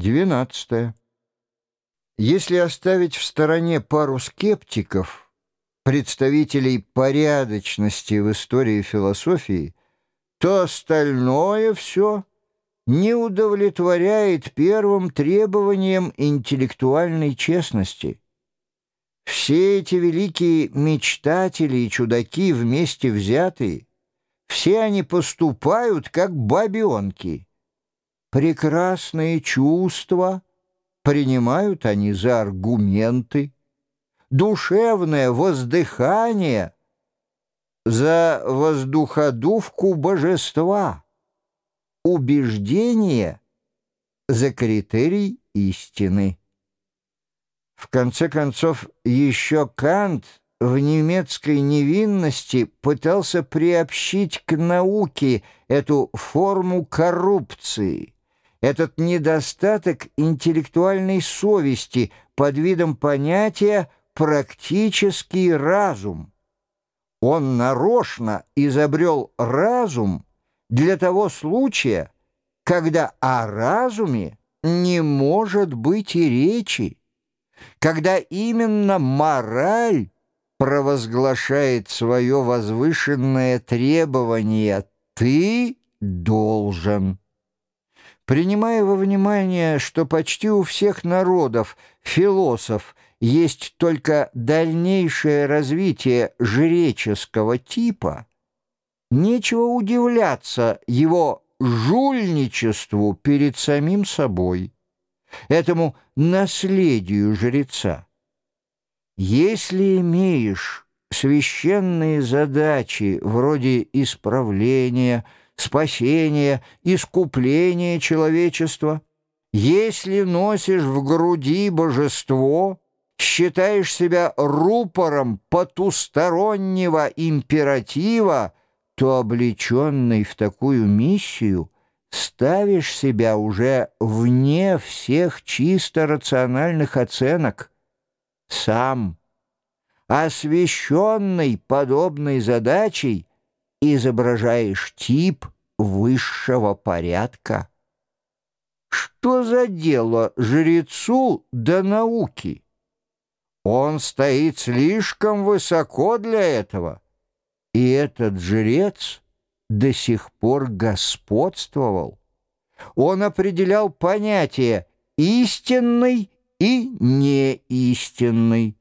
12. Если оставить в стороне пару скептиков, представителей порядочности в истории философии, то остальное все не удовлетворяет первым требованиям интеллектуальной честности. Все эти великие мечтатели и чудаки вместе взятые, все они поступают как бабенки. Прекрасные чувства принимают они за аргументы, душевное воздыхание за воздуходувку божества, убеждение за критерий истины. В конце концов, еще Кант в немецкой невинности пытался приобщить к науке эту форму коррупции, этот недостаток интеллектуальной совести под видом понятия «практический разум». Он нарочно изобрел разум для того случая, когда о разуме не может быть и речи когда именно мораль провозглашает свое возвышенное требование «ты должен». Принимая во внимание, что почти у всех народов философ есть только дальнейшее развитие жреческого типа, нечего удивляться его жульничеству перед самим собой этому наследию жреца. Если имеешь священные задачи вроде исправления, спасения, искупления человечества, если носишь в груди божество, считаешь себя рупором потустороннего императива, то облеченный в такую миссию — ставишь себя уже вне всех чисто рациональных оценок. Сам, освещенный подобной задачей, изображаешь тип высшего порядка. Что за дело жрецу до науки? Он стоит слишком высоко для этого, и этот жрец — до сих пор господствовал. Он определял понятия «истинный» и «неистинный».